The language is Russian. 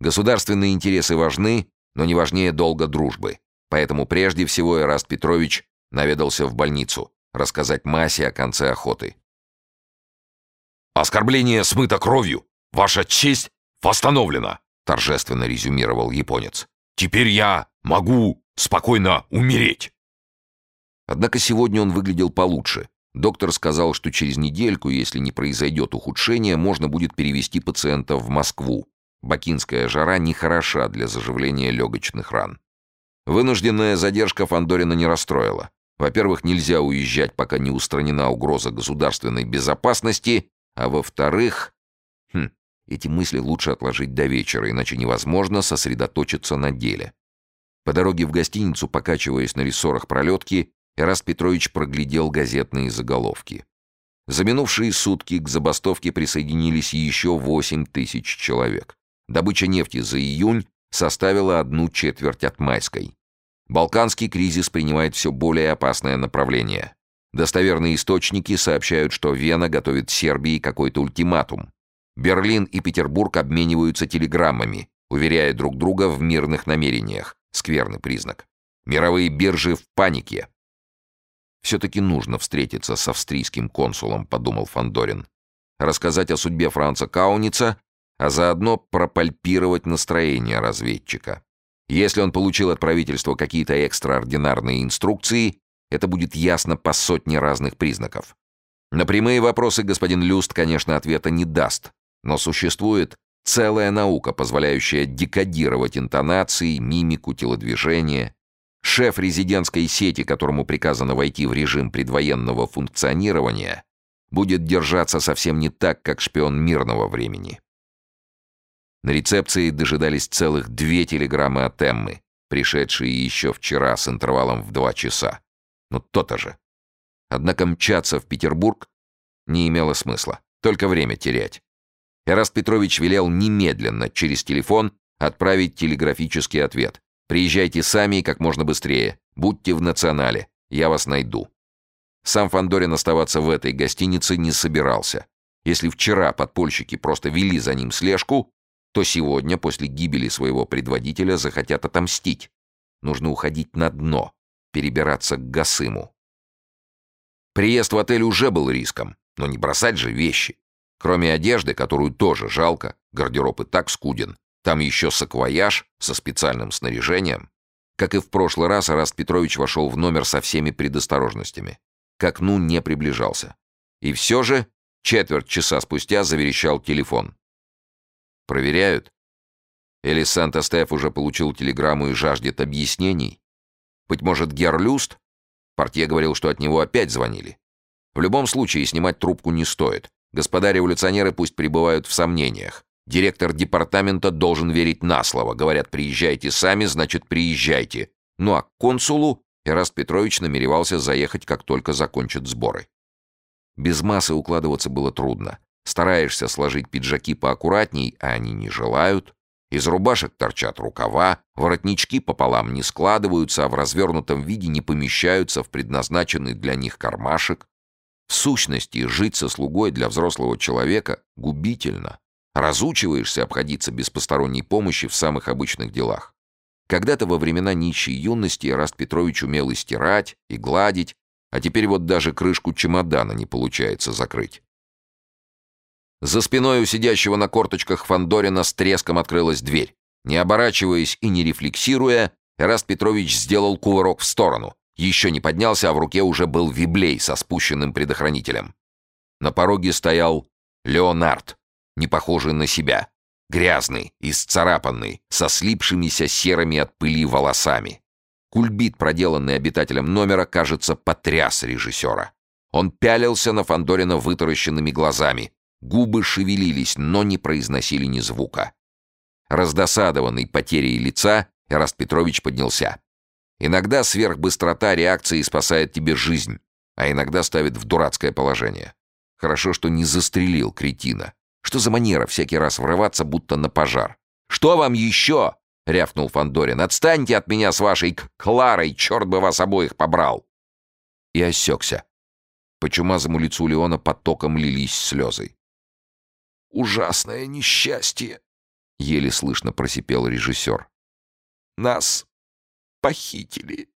Государственные интересы важны, но не важнее долга дружбы. Поэтому прежде всего Эраст Петрович наведался в больницу рассказать Масе о конце охоты. «Оскорбление смыто кровью! Ваша честь восстановлена!» торжественно резюмировал японец. «Теперь я могу спокойно умереть!» Однако сегодня он выглядел получше. Доктор сказал, что через недельку, если не произойдет ухудшения, можно будет перевести пациента в Москву. Бакинская жара нехороша для заживления легочных ран. Вынужденная задержка Фандорина не расстроила. Во-первых, нельзя уезжать, пока не устранена угроза государственной безопасности, а во-вторых... Хм, эти мысли лучше отложить до вечера, иначе невозможно сосредоточиться на деле. По дороге в гостиницу, покачиваясь на рессорах пролетки, Эраст Петрович проглядел газетные заголовки. За минувшие сутки к забастовке присоединились еще 8 тысяч человек. Добыча нефти за июнь составила одну четверть от майской. Балканский кризис принимает все более опасное направление. Достоверные источники сообщают, что Вена готовит Сербии какой-то ультиматум. Берлин и Петербург обмениваются телеграммами, уверяя друг друга в мирных намерениях. Скверный признак. Мировые биржи в панике. «Все-таки нужно встретиться с австрийским консулом», — подумал Фандорин. «Рассказать о судьбе Франца Кауница, а заодно пропальпировать настроение разведчика. Если он получил от правительства какие-то экстраординарные инструкции, это будет ясно по сотне разных признаков. На прямые вопросы господин Люст, конечно, ответа не даст, но существует целая наука, позволяющая декодировать интонации, мимику, телодвижения, Шеф резидентской сети, которому приказано войти в режим предвоенного функционирования, будет держаться совсем не так, как шпион мирного времени. На рецепции дожидались целых две телеграммы от Эммы, пришедшие еще вчера с интервалом в два часа. Ну, то-то же. Однако мчаться в Петербург не имело смысла, только время терять. Эраст Петрович велел немедленно через телефон отправить телеграфический ответ. Приезжайте сами и как можно быстрее. Будьте в национале. Я вас найду». Сам Фандорин оставаться в этой гостинице не собирался. Если вчера подпольщики просто вели за ним слежку, то сегодня, после гибели своего предводителя, захотят отомстить. Нужно уходить на дно, перебираться к Гасыму. Приезд в отель уже был риском, но не бросать же вещи. Кроме одежды, которую тоже жалко, гардероб и так скуден, там еще саквояж со специальным снаряжением. Как и в прошлый раз, Араст Петрович вошел в номер со всеми предосторожностями. К окну не приближался. И все же четверть часа спустя заверещал телефон. Проверяют? Или Санта-Стеф уже получил телеграмму и жаждет объяснений? Быть может, Герлюст? Портье говорил, что от него опять звонили. В любом случае, снимать трубку не стоит. Господа революционеры пусть пребывают в сомнениях. Директор департамента должен верить на слово. Говорят, приезжайте сами, значит, приезжайте. Ну а к консулу Эраст Петрович намеревался заехать, как только закончат сборы. Без массы укладываться было трудно. Стараешься сложить пиджаки поаккуратней, а они не желают. Из рубашек торчат рукава, воротнички пополам не складываются, а в развернутом виде не помещаются в предназначенный для них кармашек. В сущности, жить со слугой для взрослого человека губительно. Разучиваешься обходиться без посторонней помощи в самых обычных делах. Когда-то во времена нищей юности Раст Петрович умел и стирать, и гладить, а теперь вот даже крышку чемодана не получается закрыть. За спиной у сидящего на корточках Фандорина с треском открылась дверь. Не оборачиваясь и не рефлексируя, Эраст Петрович сделал кувырок в сторону. Еще не поднялся, а в руке уже был виблей со спущенным предохранителем. На пороге стоял Леонард, не похожий на себя. Грязный, исцарапанный, со слипшимися серыми от пыли волосами. Кульбит, проделанный обитателем номера, кажется, потряс режиссера. Он пялился на Фандорина вытаращенными глазами. Губы шевелились, но не произносили ни звука. Раздосадованный потерей лица, Эраст Петрович поднялся. Иногда сверхбыстрота реакции спасает тебе жизнь, а иногда ставит в дурацкое положение. Хорошо, что не застрелил кретина. Что за манера всякий раз врываться, будто на пожар? «Что вам еще?» — рявкнул Фандорин. «Отстаньте от меня с вашей Кларой, черт бы вас обоих побрал!» И осекся. По чумазому лицу Леона потоком лились слезы. «Ужасное несчастье!» — еле слышно просипел режиссер. «Нас похитили».